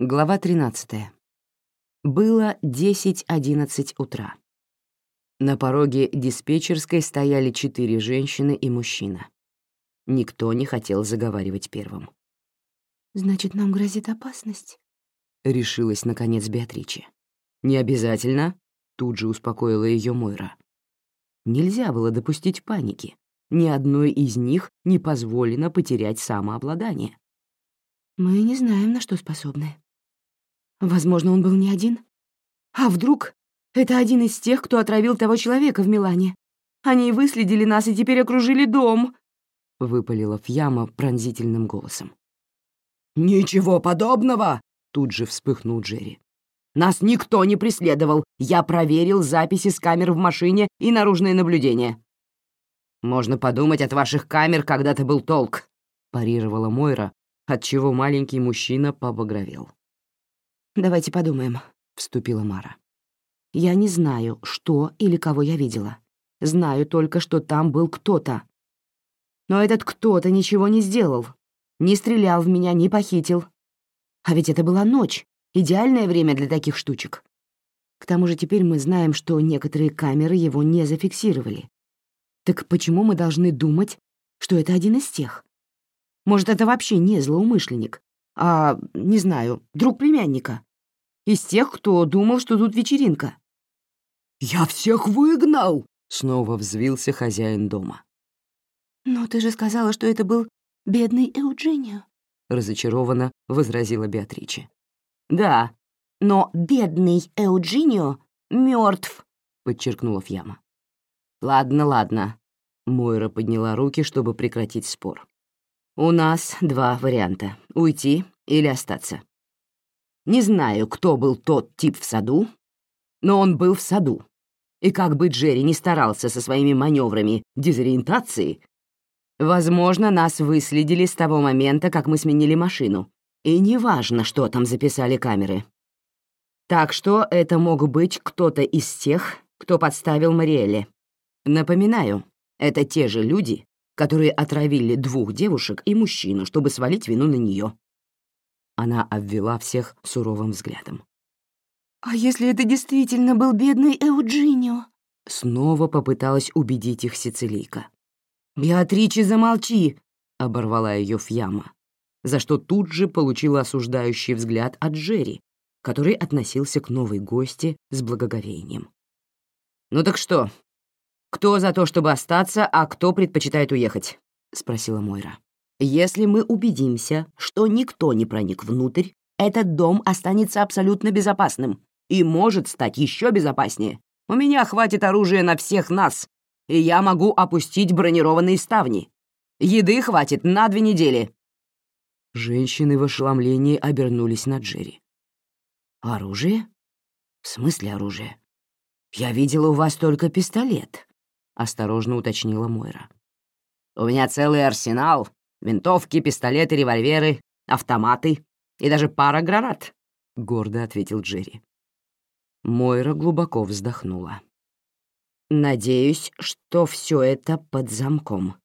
Глава 13. Было 10-11 утра. На пороге диспетчерской стояли четыре женщины и мужчина. Никто не хотел заговаривать первым. «Значит, нам грозит опасность?» — решилась, наконец, Беатриче. «Не обязательно», — тут же успокоила ее Мойра. Нельзя было допустить паники. Ни одной из них не позволено потерять самообладание. «Мы не знаем, на что способны», Возможно, он был не один. А вдруг это один из тех, кто отравил того человека в Милане? Они выследили нас и теперь окружили дом», — выпалила Фьяма пронзительным голосом. «Ничего подобного!» — тут же вспыхнул Джерри. «Нас никто не преследовал. Я проверил записи с камер в машине и наружное наблюдение». «Можно подумать, от ваших камер когда-то был толк», — парировала Мойра, отчего маленький мужчина побагровел. «Давайте подумаем», — вступила Мара. «Я не знаю, что или кого я видела. Знаю только, что там был кто-то. Но этот кто-то ничего не сделал. Не стрелял в меня, не похитил. А ведь это была ночь, идеальное время для таких штучек. К тому же теперь мы знаем, что некоторые камеры его не зафиксировали. Так почему мы должны думать, что это один из тех? Может, это вообще не злоумышленник, а, не знаю, друг племянника? Из тех, кто думал, что тут вечеринка. «Я всех выгнал!» — снова взвился хозяин дома. «Но ты же сказала, что это был бедный Эуджинио», — разочарованно возразила Беатриче. «Да, но бедный Эуджинио мертв, подчеркнула Фьяма. «Ладно, ладно», — Мойра подняла руки, чтобы прекратить спор. «У нас два варианта — уйти или остаться. Не знаю, кто был тот тип в саду, но он был в саду. И как бы Джерри не старался со своими маневрами дезориентации, возможно, нас выследили с того момента, как мы сменили машину. И неважно, что там записали камеры. Так что это мог быть кто-то из тех, кто подставил Мариэле. Напоминаю, это те же люди, которые отравили двух девушек и мужчину, чтобы свалить вину на нее. Она обвела всех суровым взглядом. «А если это действительно был бедный Эуджинио?» Снова попыталась убедить их сицилийка. «Беатриче, замолчи!» — оборвала ее Фьяма, за что тут же получила осуждающий взгляд от Джерри, который относился к новой гости с благоговением. «Ну так что? Кто за то, чтобы остаться, а кто предпочитает уехать?» — спросила Мойра. Если мы убедимся, что никто не проник внутрь, этот дом останется абсолютно безопасным и может стать еще безопаснее. У меня хватит оружия на всех нас, и я могу опустить бронированные ставни. Еды хватит на две недели». Женщины в ошеломлении обернулись на Джерри. «Оружие? В смысле оружие? Я видела у вас только пистолет», — осторожно уточнила Мойра. «У меня целый арсенал Винтовки, пистолеты, револьверы, автоматы и даже пара гранат», — гордо ответил Джерри. Мойра глубоко вздохнула. «Надеюсь, что все это под замком».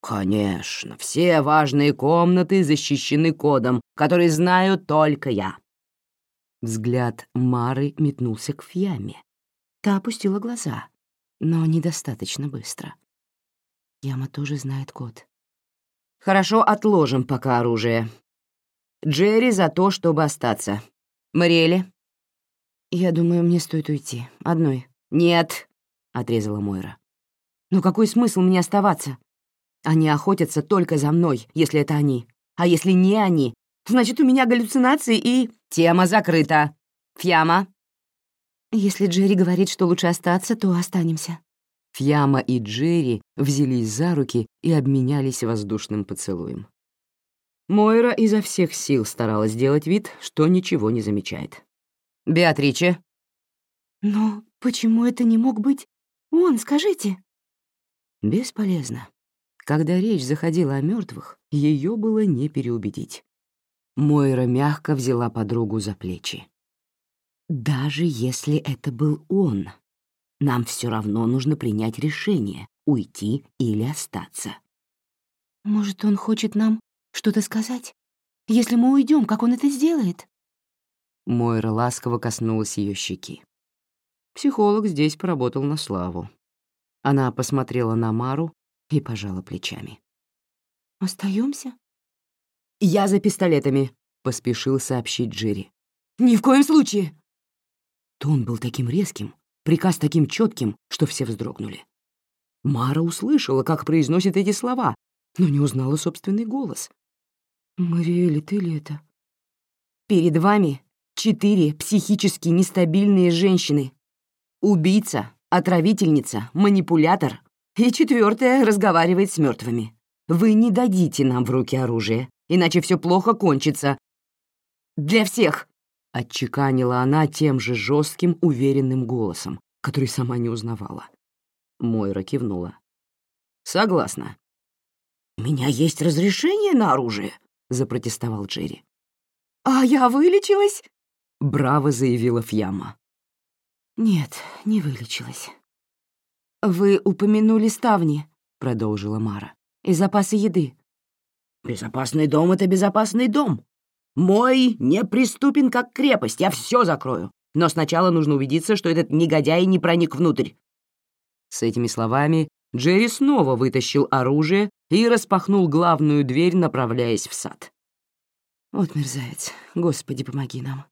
«Конечно, все важные комнаты защищены кодом, который знаю только я». Взгляд Мары метнулся к Фьяме. Та опустила глаза, но недостаточно быстро. Яма тоже знает код. Хорошо, отложим пока оружие. Джерри за то, чтобы остаться. Мариэле? Я думаю, мне стоит уйти. Одной. Нет, — отрезала Мойра. Но какой смысл мне оставаться? Они охотятся только за мной, если это они. А если не они, значит, у меня галлюцинации и... Тема закрыта. Фьяма? Если Джерри говорит, что лучше остаться, то останемся. Фьяма и Джерри взялись за руки и обменялись воздушным поцелуем. Мойра изо всех сил старалась сделать вид, что ничего не замечает. «Беатриче?» «Но почему это не мог быть он, скажите?» Бесполезно. Когда речь заходила о мертвых, ее было не переубедить. Мойра мягко взяла подругу за плечи. «Даже если это был он, нам все равно нужно принять решение, уйти или остаться. Может, он хочет нам что-то сказать? Если мы уйдем, как он это сделает? Мойра ласково коснулась ее щеки. Психолог здесь поработал на славу. Она посмотрела на Мару и пожала плечами. Остаемся? «Я за пистолетами», — поспешил сообщить Джерри. «Ни в коем случае!» Тон был таким резким, приказ таким четким, что все вздрогнули. Мара услышала, как произносит эти слова, но не узнала собственный голос. «Мариэли, ты ли это?» «Перед вами четыре психически нестабильные женщины. Убийца, отравительница, манипулятор и четвертая разговаривает с мертвыми. Вы не дадите нам в руки оружие, иначе все плохо кончится. Для всех!» — отчеканила она тем же жестким, уверенным голосом, который сама не узнавала. Мойра кивнула. «Согласна». «У меня есть разрешение на оружие», — запротестовал Джерри. «А я вылечилась?» — браво заявила Фьяма. «Нет, не вылечилась». «Вы упомянули ставни», — продолжила Мара, — «и запасы еды». «Безопасный дом — это безопасный дом. Мой неприступен, как крепость, я все закрою. Но сначала нужно убедиться, что этот негодяй не проник внутрь. С этими словами Джерри снова вытащил оружие и распахнул главную дверь, направляясь в сад. «Вот мерзавец, Господи, помоги нам».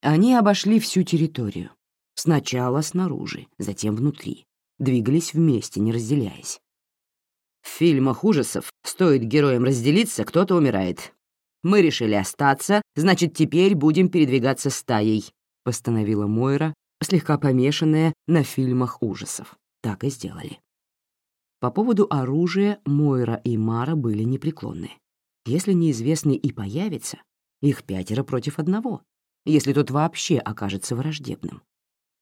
Они обошли всю территорию. Сначала снаружи, затем внутри. Двигались вместе, не разделяясь. В фильмах ужасов стоит героям разделиться, кто-то умирает. Мы решили остаться, значит, теперь будем передвигаться стаей, постановила Мойра, слегка помешанная на фильмах ужасов. Так и сделали. По поводу оружия Мойра и Мара были непреклонны. Если неизвестный и появится, их пятеро против одного, если тот вообще окажется враждебным.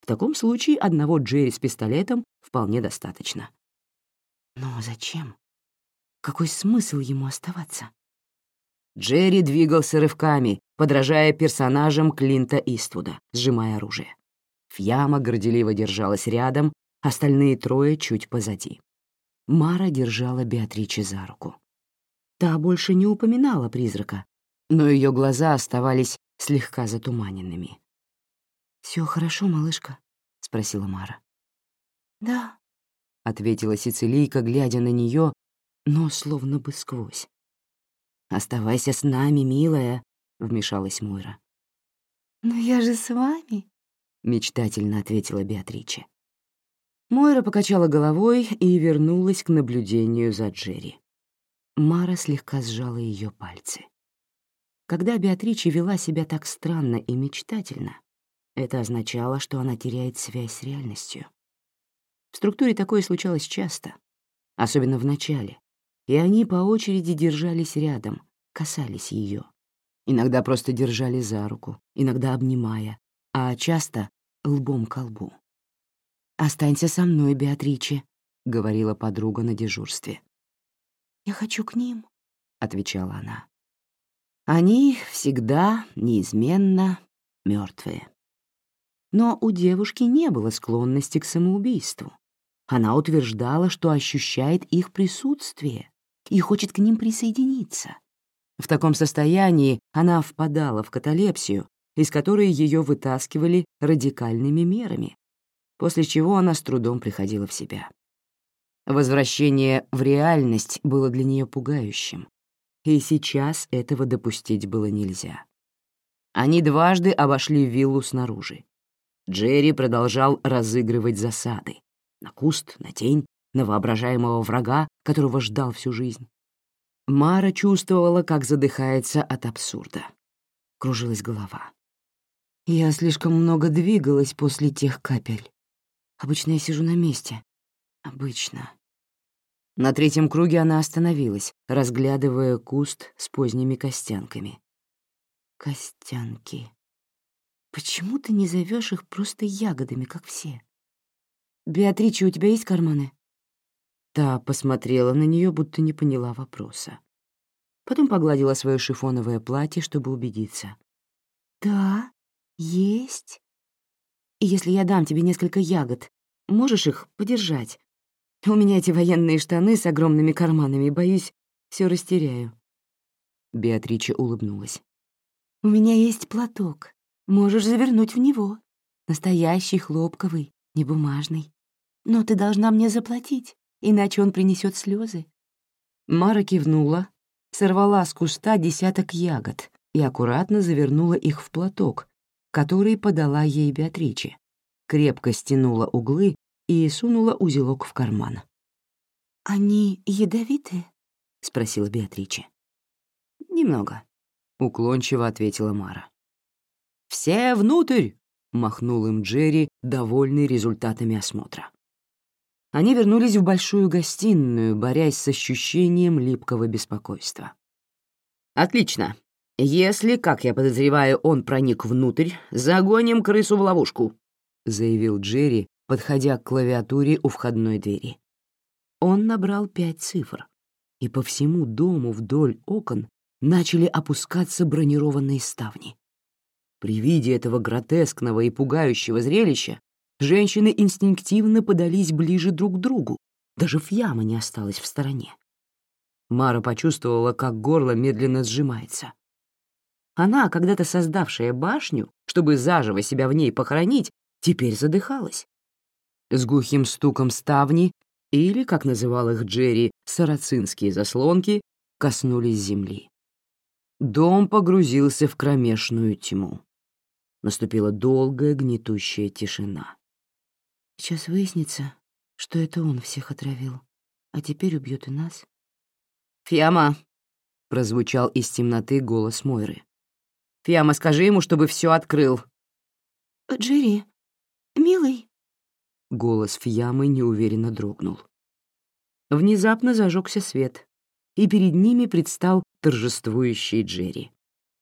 В таком случае одного Джерри с пистолетом вполне достаточно. Но зачем? Какой смысл ему оставаться? Джерри двигался рывками, подражая персонажам Клинта Иствуда, сжимая оружие. Фьяма горделиво держалась рядом, остальные трое чуть позади. Мара держала Беатриче за руку. Та больше не упоминала призрака, но ее глаза оставались слегка затуманенными. Все хорошо, малышка?» — спросила Мара. «Да», — ответила Сицилийка, глядя на нее, но словно бы сквозь. «Оставайся с нами, милая», — вмешалась Мойра. «Но я же с вами», — мечтательно ответила Беатриче. Мойра покачала головой и вернулась к наблюдению за Джерри. Мара слегка сжала ее пальцы. Когда Беатриче вела себя так странно и мечтательно, это означало, что она теряет связь с реальностью. В структуре такое случалось часто, особенно в начале, и они по очереди держались рядом, касались ее. Иногда просто держали за руку, иногда обнимая, а часто лбом к лбу. «Останься со мной, Беатриче», — говорила подруга на дежурстве. «Я хочу к ним», — отвечала она. Они всегда, неизменно мертвые. Но у девушки не было склонности к самоубийству. Она утверждала, что ощущает их присутствие и хочет к ним присоединиться. В таком состоянии она впадала в каталепсию из которой ее вытаскивали радикальными мерами, после чего она с трудом приходила в себя. Возвращение в реальность было для нее пугающим, и сейчас этого допустить было нельзя. Они дважды обошли виллу снаружи. Джерри продолжал разыгрывать засады. На куст, на тень, на воображаемого врага, которого ждал всю жизнь. Мара чувствовала, как задыхается от абсурда. Кружилась голова. Я слишком много двигалась после тех капель. Обычно я сижу на месте. Обычно. На третьем круге она остановилась, разглядывая куст с поздними костянками. Костянки. Почему ты не зовешь их просто ягодами, как все? Беатрича, у тебя есть карманы? Та посмотрела на нее, будто не поняла вопроса. Потом погладила свое шифоновое платье, чтобы убедиться. «Да, «Есть. И если я дам тебе несколько ягод, можешь их подержать? У меня эти военные штаны с огромными карманами, боюсь, все растеряю». Беатрича улыбнулась. У меня есть платок. Можешь завернуть в него. Настоящий хлопковый, не бумажный. Но ты должна мне заплатить, иначе он принесет слезы. Мара кивнула, сорвала с куста десяток ягод и аккуратно завернула их в платок, который подала ей Беатриче, крепко стянула углы и сунула узелок в карман. «Они ядовиты?» — спросила Беатриче. «Немного», — уклончиво ответила Мара. «Все внутрь!» — махнул им Джерри, довольный результатами осмотра. Они вернулись в большую гостиную, борясь с ощущением липкого беспокойства. «Отлично. Если, как я подозреваю, он проник внутрь, загоним крысу в ловушку», — заявил Джерри, подходя к клавиатуре у входной двери. Он набрал пять цифр, и по всему дому вдоль окон начали опускаться бронированные ставни. При виде этого гротескного и пугающего зрелища женщины инстинктивно подались ближе друг к другу, даже Фьяма не осталась в стороне. Мара почувствовала, как горло медленно сжимается. Она, когда-то создавшая башню, чтобы заживо себя в ней похоронить, теперь задыхалась. С глухим стуком ставни, или, как называл их Джерри, сарацинские заслонки, коснулись земли. Дом погрузился в кромешную тьму. Наступила долгая гнетущая тишина. Сейчас выяснится, что это он всех отравил, а теперь убьет и нас. «Фиама!» — прозвучал из темноты голос Мойры. «Фиама, скажи ему, чтобы все открыл». «Джерри, милый». Голос Фиамы неуверенно дрогнул. Внезапно зажегся свет, и перед ними предстал торжествующий Джерри.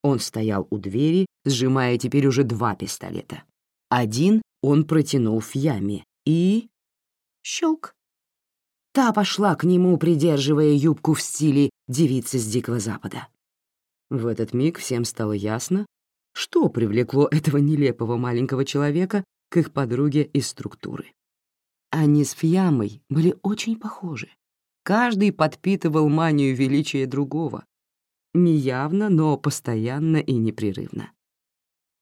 Он стоял у двери, сжимая теперь уже два пистолета. Один он протянул Фьяме, и... Щелк. Та пошла к нему, придерживая юбку в стиле девицы с Дикого Запада. В этот миг всем стало ясно, что привлекло этого нелепого маленького человека к их подруге из структуры. Они с Фьямой были очень похожи. Каждый подпитывал манию величия другого. Неявно, но постоянно и непрерывно.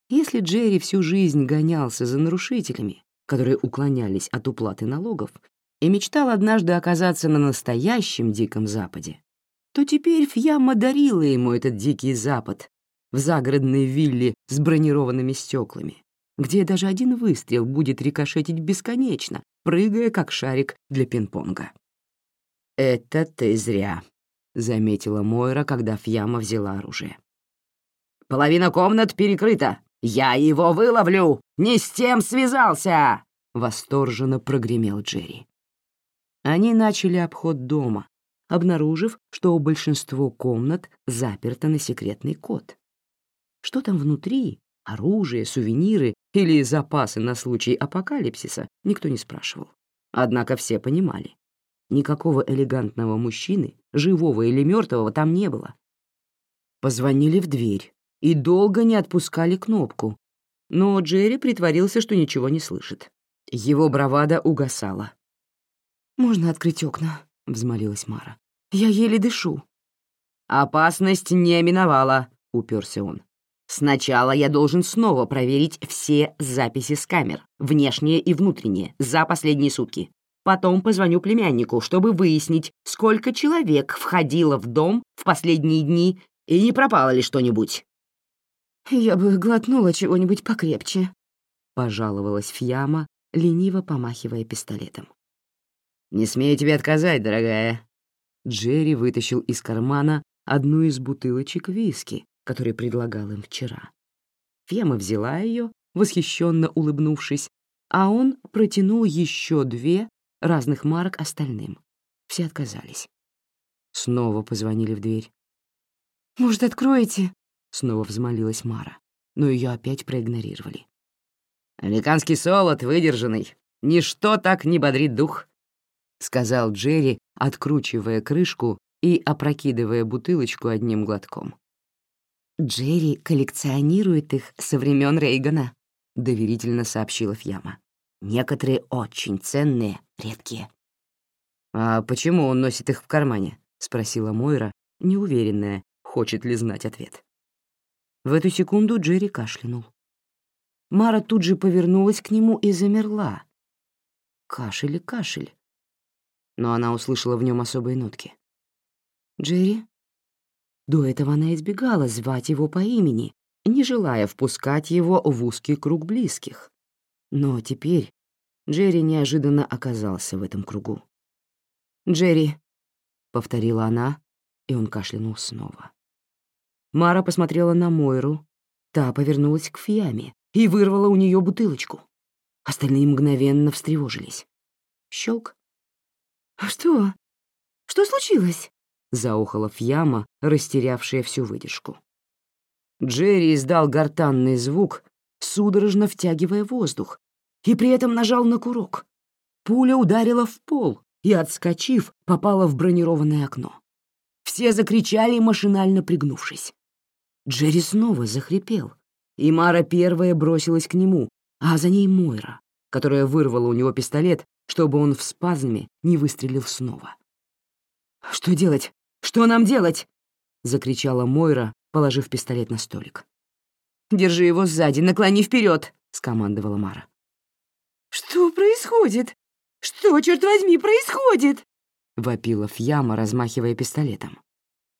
Если Джерри всю жизнь гонялся за нарушителями, которые уклонялись от уплаты налогов, и мечтал однажды оказаться на настоящем Диком Западе, то теперь Фьяма дарила ему этот Дикий Запад в загородной вилле с бронированными стеклами, где даже один выстрел будет рикошетить бесконечно, прыгая как шарик для пинг-понга. «Это ты зря», — заметила Мойра, когда Фьяма взяла оружие. «Половина комнат перекрыта. Я его выловлю! Не с тем связался!» Восторженно прогремел Джерри. Они начали обход дома, обнаружив, что большинство комнат заперто на секретный код. Что там внутри, оружие, сувениры или запасы на случай апокалипсиса, никто не спрашивал. Однако все понимали. Никакого элегантного мужчины, живого или мертвого, там не было. Позвонили в дверь и долго не отпускали кнопку, но Джерри притворился, что ничего не слышит. Его бравада угасала. «Можно открыть окна?» — взмолилась Мара. «Я еле дышу». «Опасность не миновала», — уперся он. «Сначала я должен снова проверить все записи с камер, внешние и внутренние, за последние сутки. Потом позвоню племяннику, чтобы выяснить, сколько человек входило в дом в последние дни и не пропало ли что-нибудь». «Я бы глотнула чего-нибудь покрепче», — пожаловалась Фьяма, лениво помахивая пистолетом. «Не смею тебе отказать, дорогая». Джерри вытащил из кармана одну из бутылочек виски, который предлагал им вчера. Фьяма взяла ее, восхищенно улыбнувшись, а он протянул еще две разных марок остальным. Все отказались. Снова позвонили в дверь. «Может, откроете?» — снова взмолилась Мара, но ее опять проигнорировали. «Американский солод выдержанный. Ничто так не бодрит дух», — сказал Джерри, откручивая крышку и опрокидывая бутылочку одним глотком. «Джерри коллекционирует их со времен Рейгана», — доверительно сообщила Фьяма. «Некоторые очень ценные, редкие». «А почему он носит их в кармане?» — спросила Мойра, неуверенная, хочет ли знать ответ. В эту секунду Джерри кашлянул. Мара тут же повернулась к нему и замерла. Кашель и кашель. Но она услышала в нем особые нотки. «Джерри?» До этого она избегала звать его по имени, не желая впускать его в узкий круг близких. Но теперь Джерри неожиданно оказался в этом кругу. «Джерри», — повторила она, и он кашлянул снова. Мара посмотрела на Мойру, та повернулась к Фьяме и вырвала у нее бутылочку. Остальные мгновенно встревожились. Щелк. «А что? Что случилось?» — заохала Фьяма, растерявшая всю выдержку. Джерри издал гортанный звук, судорожно втягивая воздух, и при этом нажал на курок. Пуля ударила в пол и, отскочив, попала в бронированное окно. Все закричали, машинально пригнувшись. Джерри снова захрипел, и Мара первая бросилась к нему, а за ней Мойра, которая вырвала у него пистолет, чтобы он в спазме не выстрелил снова. «Что делать? Что нам делать?» — закричала Мойра, положив пистолет на столик. «Держи его сзади, наклони вперед, скомандовала Мара. «Что происходит? Что, черт возьми, происходит?» — вопила Фьяма, размахивая пистолетом.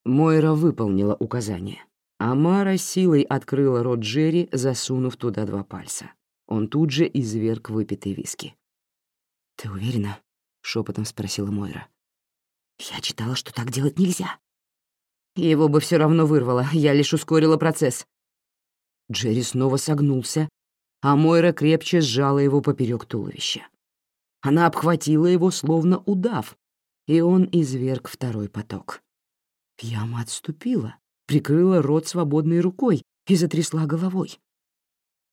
Мойра выполнила указание, а Мара силой открыла рот Джерри, засунув туда два пальца. Он тут же изверг выпитые виски. «Ты уверена?» — шепотом спросила Мойра. «Я читала, что так делать нельзя». Его бы все равно вырвало, я лишь ускорила процесс. Джерри снова согнулся, а Мойра крепче сжала его поперек туловища. Она обхватила его, словно удав, и он изверг второй поток. Яма отступила, прикрыла рот свободной рукой и затрясла головой.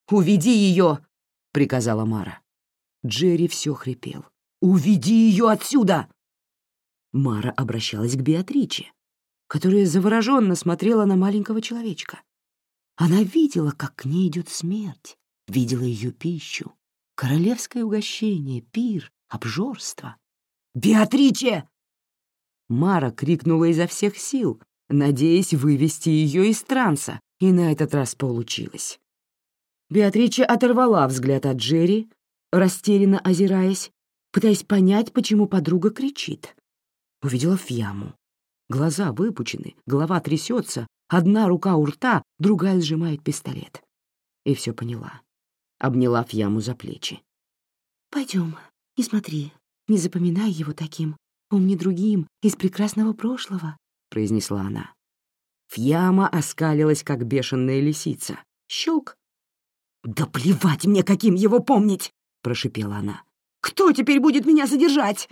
«Уведи ее!» — приказала Мара. Джерри все хрипел. «Уведи ее отсюда!» Мара обращалась к Беатриче, которая завороженно смотрела на маленького человечка. Она видела, как к ней идет смерть, видела ее пищу, королевское угощение, пир, обжорство. «Беатриче!» Мара крикнула изо всех сил, надеясь вывести ее из транса, и на этот раз получилось. Беатриче оторвала взгляд от Джерри, растерянно озираясь, пытаясь понять, почему подруга кричит. Увидела Фьяму, Глаза выпучены, голова трясется, одна рука у рта, другая сжимает пистолет. И все поняла. Обняла Фьяму за плечи. Пойдем, не смотри, не запоминай его таким. Помни другим, из прекрасного прошлого», — произнесла она. Фьяма оскалилась, как бешеная лисица. Щелк. «Да плевать мне, каким его помнить!» — прошипела она. «Кто теперь будет меня содержать?»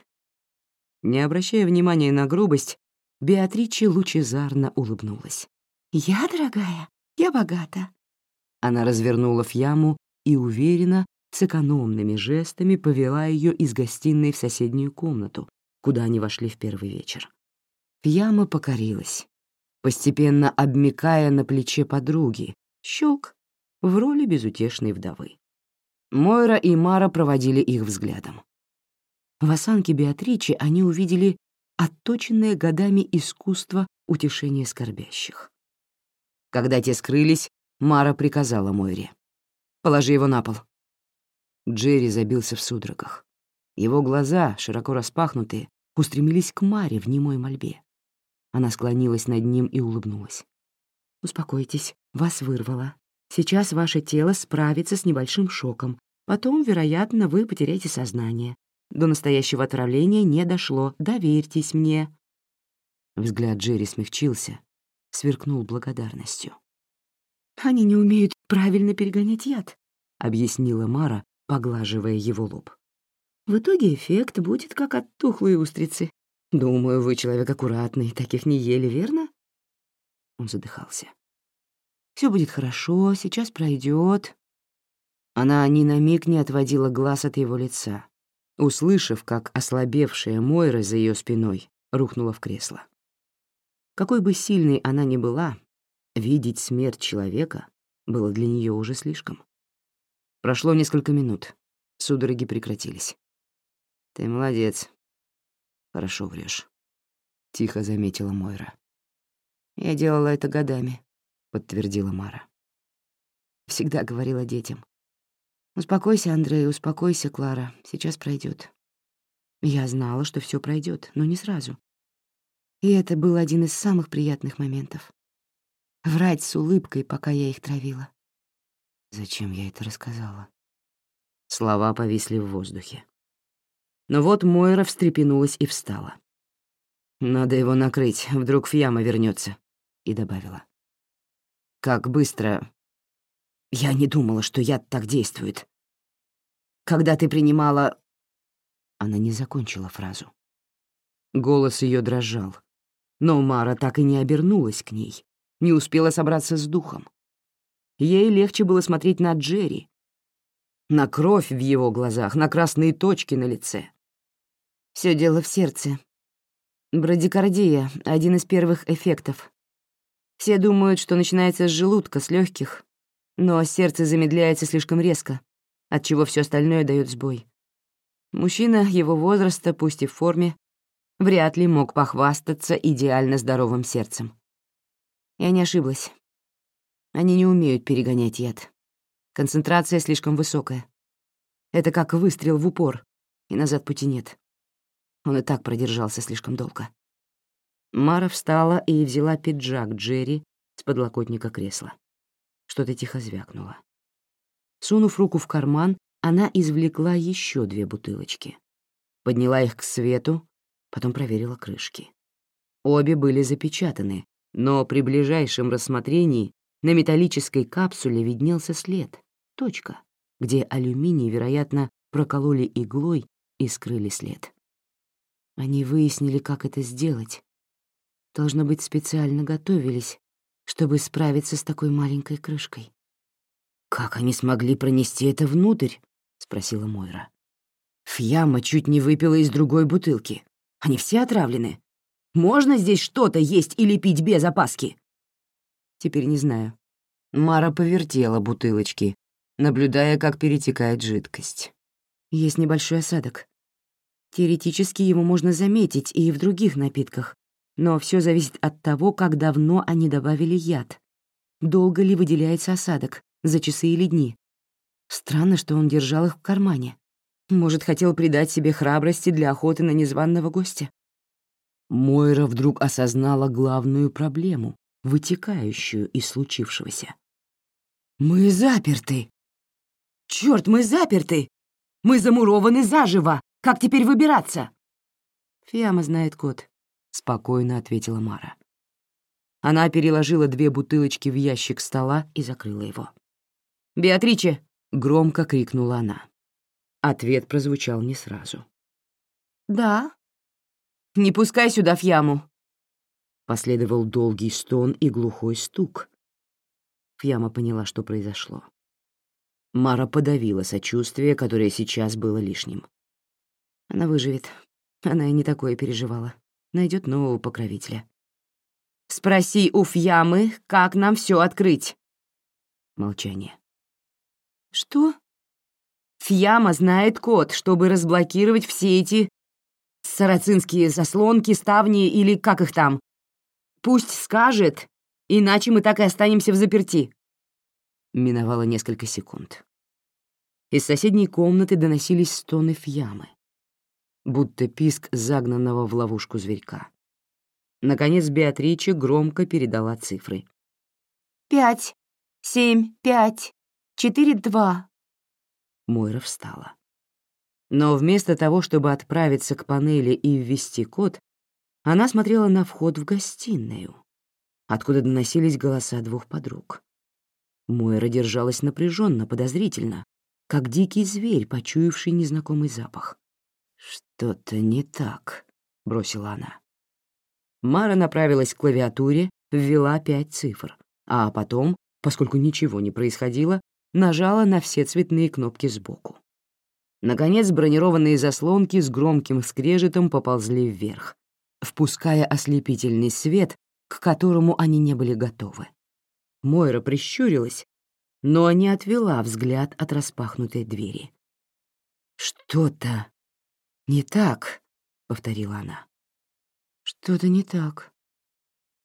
Не обращая внимания на грубость, Беатриче лучезарно улыбнулась. «Я, дорогая, я богата». Она развернула Фьяму и уверенно, с экономными жестами повела ее из гостиной в соседнюю комнату, куда они вошли в первый вечер. Фьяма покорилась, постепенно обмикая на плече подруги, щелк в роли безутешной вдовы. Мойра и Мара проводили их взглядом. В осанке Беатричи они увидели отточенное годами искусство утешения скорбящих. Когда те скрылись, Мара приказала Мойре. «Положи его на пол». Джерри забился в судорогах. Его глаза, широко распахнутые, устремились к Маре в немой мольбе. Она склонилась над ним и улыбнулась. «Успокойтесь, вас вырвало. Сейчас ваше тело справится с небольшим шоком. Потом, вероятно, вы потеряете сознание. До настоящего отравления не дошло, доверьтесь мне». Взгляд Джерри смягчился, сверкнул благодарностью. «Они не умеют правильно перегонять яд», — объяснила Мара, поглаживая его лоб. «В итоге эффект будет как от тухлой устрицы. Думаю, вы человек аккуратный, таких не ели, верно?» Он задыхался. Все будет хорошо, сейчас пройдет. Она ни на миг не отводила глаз от его лица, услышав, как ослабевшая Мойра за ее спиной рухнула в кресло. Какой бы сильной она ни была, видеть смерть человека было для нее уже слишком. Прошло несколько минут, судороги прекратились. «Ты молодец. Хорошо врешь», — тихо заметила Мойра. «Я делала это годами», — подтвердила Мара. всегда говорила детям. «Успокойся, Андрей, успокойся, Клара, сейчас пройдет. Я знала, что все пройдет, но не сразу. И это был один из самых приятных моментов. Врать с улыбкой, пока я их травила. Зачем я это рассказала? Слова повисли в воздухе. Но вот Мойра встрепенулась и встала. «Надо его накрыть, вдруг Фьяма вернется, и добавила. «Как быстро...» «Я не думала, что яд так действует. Когда ты принимала...» Она не закончила фразу. Голос ее дрожал, но Мара так и не обернулась к ней, не успела собраться с духом. Ей легче было смотреть на Джерри, на кровь в его глазах, на красные точки на лице. Все дело в сердце. Брадикардия — один из первых эффектов. Все думают, что начинается с желудка, с легких, но сердце замедляется слишком резко, отчего все остальное дает сбой. Мужчина его возраста, пусть и в форме, вряд ли мог похвастаться идеально здоровым сердцем. Я не ошиблась. Они не умеют перегонять яд. Концентрация слишком высокая. Это как выстрел в упор, и назад пути нет. Он и так продержался слишком долго. Мара встала и взяла пиджак Джерри с подлокотника кресла. Что-то тихо звякнуло. Сунув руку в карман, она извлекла еще две бутылочки. Подняла их к свету, потом проверила крышки. Обе были запечатаны, но при ближайшем рассмотрении на металлической капсуле виднелся след, точка, где алюминий, вероятно, прокололи иглой и скрыли след. Они выяснили, как это сделать. Должно быть, специально готовились, чтобы справиться с такой маленькой крышкой. «Как они смогли пронести это внутрь?» — спросила Мойра. «Фьяма чуть не выпила из другой бутылки. Они все отравлены. Можно здесь что-то есть или пить без опаски?» «Теперь не знаю». Мара повертела бутылочки, наблюдая, как перетекает жидкость. Есть небольшой осадок. Теоретически его можно заметить и в других напитках, но все зависит от того, как давно они добавили яд. Долго ли выделяется осадок, за часы или дни. Странно, что он держал их в кармане. Может, хотел придать себе храбрости для охоты на незваного гостя? Мойра вдруг осознала главную проблему, вытекающую из случившегося. «Мы заперты! Черт, мы заперты! Мы замурованы заживо! Как теперь выбираться?» «Фиама знает код», — спокойно ответила Мара. Она переложила две бутылочки в ящик стола и закрыла его. «Беатриче!» — громко крикнула она. Ответ прозвучал не сразу. «Да?» «Не пускай сюда в яму!» Последовал долгий стон и глухой стук. Фьяма поняла, что произошло. Мара подавила сочувствие, которое сейчас было лишним. Она выживет. Она и не такое переживала. Найдет нового покровителя. «Спроси у Фьямы, как нам все открыть?» Молчание. «Что?» Фьяма знает код, чтобы разблокировать все эти сарацинские заслонки, ставни или как их там. Пусть скажет, иначе мы так и останемся в заперти. Миновало несколько секунд. Из соседней комнаты доносились стоны Фьямы, будто писк загнанного в ловушку зверька. Наконец Беатриче громко передала цифры. «Пять, семь, пять, четыре, два, Мойра встала. Но вместо того, чтобы отправиться к панели и ввести код, она смотрела на вход в гостиную, откуда доносились голоса двух подруг. Мойра держалась напряженно, подозрительно, как дикий зверь, почуявший незнакомый запах. «Что-то не так», — бросила она. Мара направилась к клавиатуре, ввела пять цифр, а потом, поскольку ничего не происходило, нажала на все цветные кнопки сбоку. Наконец бронированные заслонки с громким скрежетом поползли вверх, впуская ослепительный свет, к которому они не были готовы. Мойра прищурилась, но не отвела взгляд от распахнутой двери. «Что-то не так», — повторила она. «Что-то не так».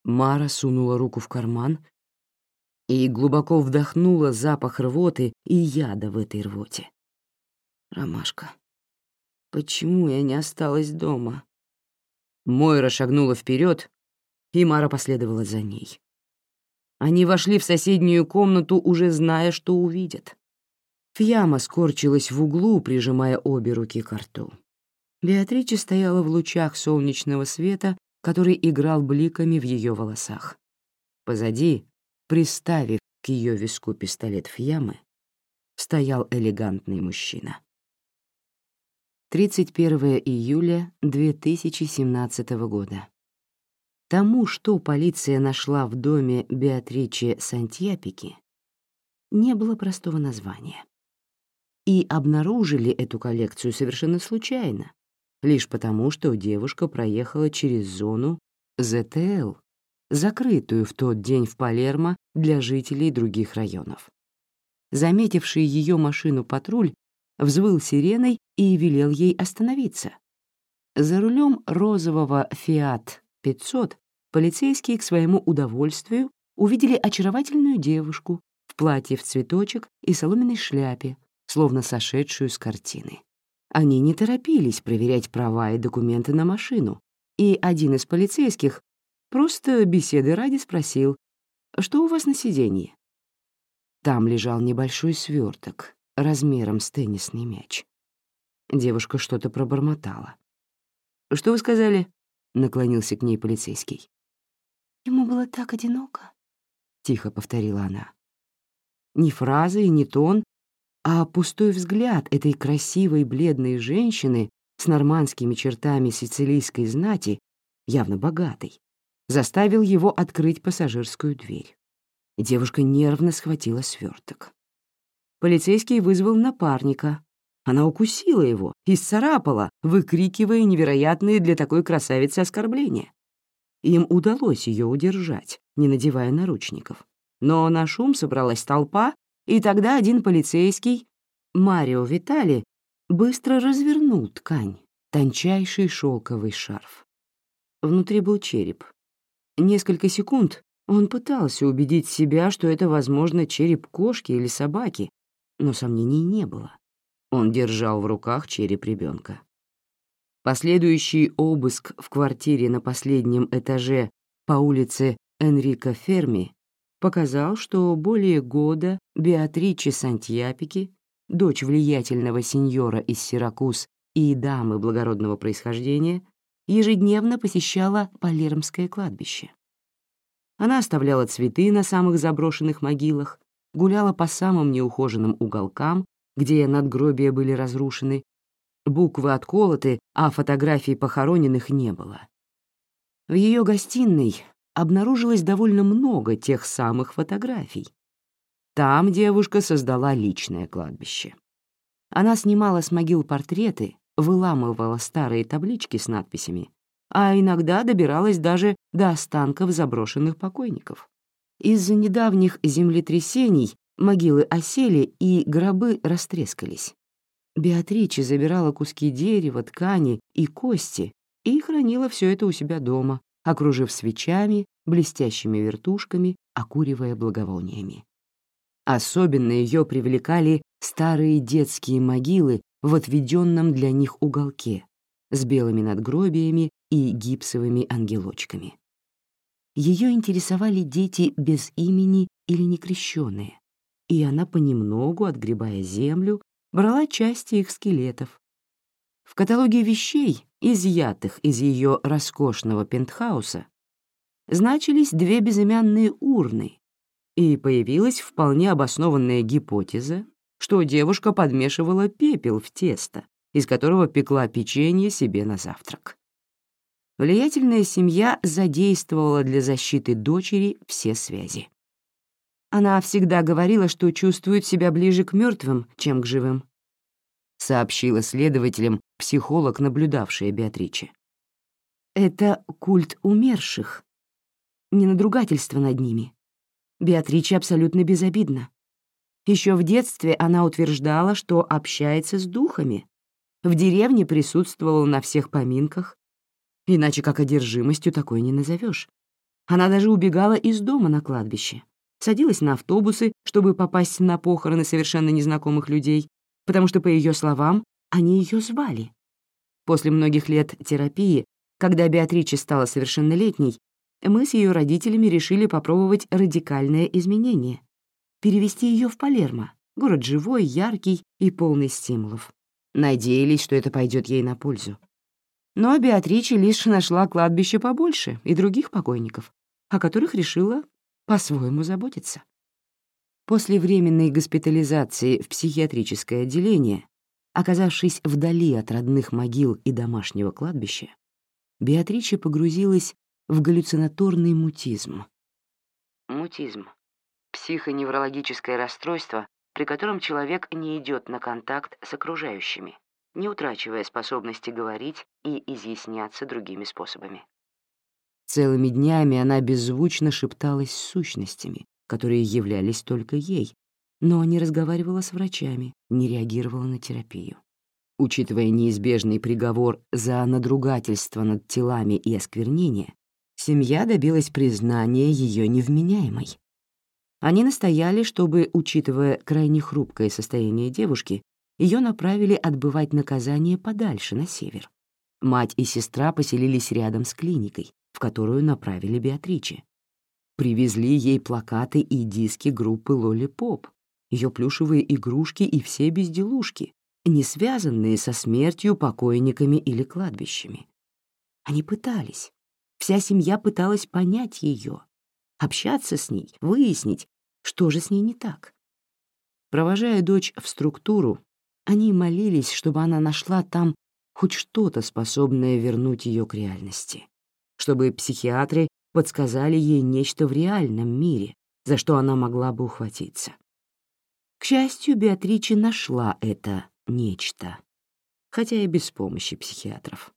Мара сунула руку в карман и глубоко вдохнула запах рвоты и яда в этой рвоте. «Ромашка, почему я не осталась дома?» Мойра шагнула вперед, и Мара последовала за ней. Они вошли в соседнюю комнату, уже зная, что увидят. Фьяма скорчилась в углу, прижимая обе руки к рту. Беатрича стояла в лучах солнечного света, который играл бликами в ее волосах. Позади, приставив к ее виску пистолет Фьямы, стоял элегантный мужчина. 31 июля 2017 года. Тому, что полиция нашла в доме Беатриче Сантьяпики, не было простого названия. И обнаружили эту коллекцию совершенно случайно, лишь потому, что девушка проехала через зону ЗТЛ, закрытую в тот день в Палермо для жителей других районов. Заметивший ее машину патруль взвыл сиреной и велел ей остановиться. За рулем розового «Фиат 500» полицейские к своему удовольствию увидели очаровательную девушку в платье в цветочек и соломенной шляпе, словно сошедшую с картины. Они не торопились проверять права и документы на машину, и один из полицейских просто беседы ради спросил, «Что у вас на сиденье?» Там лежал небольшой сверток размером с теннисный мяч. Девушка что-то пробормотала. «Что вы сказали?» — наклонился к ней полицейский. «Ему было так одиноко», — тихо повторила она. Ни фразы и ни тон, а пустой взгляд этой красивой бледной женщины с нормандскими чертами сицилийской знати, явно богатой, заставил его открыть пассажирскую дверь. Девушка нервно схватила сверток. Полицейский вызвал напарника, она укусила его и сцарапала, выкрикивая невероятные для такой красавицы оскорбления. Им удалось ее удержать, не надевая наручников. Но на шум собралась толпа, и тогда один полицейский, Марио Витали, быстро развернул ткань, тончайший шелковый шарф. Внутри был череп. Несколько секунд он пытался убедить себя, что это, возможно, череп кошки или собаки, но сомнений не было. Он держал в руках череп ребенка. Последующий обыск в квартире на последнем этаже по улице Энрико Ферми показал, что более года Беатриче Сантьяпики, дочь влиятельного сеньора из Сиракуз и дамы благородного происхождения, ежедневно посещала Палермское кладбище. Она оставляла цветы на самых заброшенных могилах, гуляла по самым неухоженным уголкам где надгробия были разрушены, буквы отколоты, а фотографий похороненных не было. В ее гостиной обнаружилось довольно много тех самых фотографий. Там девушка создала личное кладбище. Она снимала с могил портреты, выламывала старые таблички с надписями, а иногда добиралась даже до останков заброшенных покойников. Из-за недавних землетрясений Могилы осели, и гробы растрескались. Беатриче забирала куски дерева, ткани и кости и хранила все это у себя дома, окружив свечами, блестящими вертушками, окуривая благовониями. Особенно ее привлекали старые детские могилы в отведенном для них уголке с белыми надгробиями и гипсовыми ангелочками. Ее интересовали дети без имени или некрещенные, и она понемногу, отгребая землю, брала части их скелетов. В каталоге вещей, изъятых из ее роскошного пентхауса, значились две безымянные урны, и появилась вполне обоснованная гипотеза, что девушка подмешивала пепел в тесто, из которого пекла печенье себе на завтрак. Влиятельная семья задействовала для защиты дочери все связи. Она всегда говорила, что чувствует себя ближе к мертвым, чем к живым», — сообщила следователям психолог, наблюдавшая Беатриче. «Это культ умерших, не надругательство над ними. Беатриче абсолютно безобидна. Еще в детстве она утверждала, что общается с духами. В деревне присутствовала на всех поминках. Иначе как одержимостью такой не назовешь. Она даже убегала из дома на кладбище садилась на автобусы, чтобы попасть на похороны совершенно незнакомых людей, потому что, по ее словам, они ее звали. После многих лет терапии, когда Беатриче стала совершеннолетней, мы с ее родителями решили попробовать радикальное изменение — перевести ее в Палермо, город живой, яркий и полный стимулов. Надеялись, что это пойдет ей на пользу. Но Беатриче лишь нашла кладбище побольше и других покойников, о которых решила по-своему заботиться. После временной госпитализации в психиатрическое отделение, оказавшись вдали от родных могил и домашнего кладбища, Беатриче погрузилась в галлюцинаторный мутизм. Мутизм — психоневрологическое расстройство, при котором человек не идет на контакт с окружающими, не утрачивая способности говорить и изъясняться другими способами. Целыми днями она беззвучно шепталась с сущностями, которые являлись только ей, но не разговаривала с врачами, не реагировала на терапию. Учитывая неизбежный приговор за надругательство над телами и осквернение, семья добилась признания ее невменяемой. Они настояли, чтобы, учитывая крайне хрупкое состояние девушки, ее направили отбывать наказание подальше, на север. Мать и сестра поселились рядом с клиникой, в которую направили Беатриче. Привезли ей плакаты и диски группы Лоли Поп, ее плюшевые игрушки и все безделушки, не связанные со смертью, покойниками или кладбищами. Они пытались. Вся семья пыталась понять ее, общаться с ней, выяснить, что же с ней не так. Провожая дочь в структуру, они молились, чтобы она нашла там хоть что-то, способное вернуть ее к реальности чтобы психиатры подсказали ей нечто в реальном мире, за что она могла бы ухватиться. К счастью, Беатриче нашла это нечто, хотя и без помощи психиатров.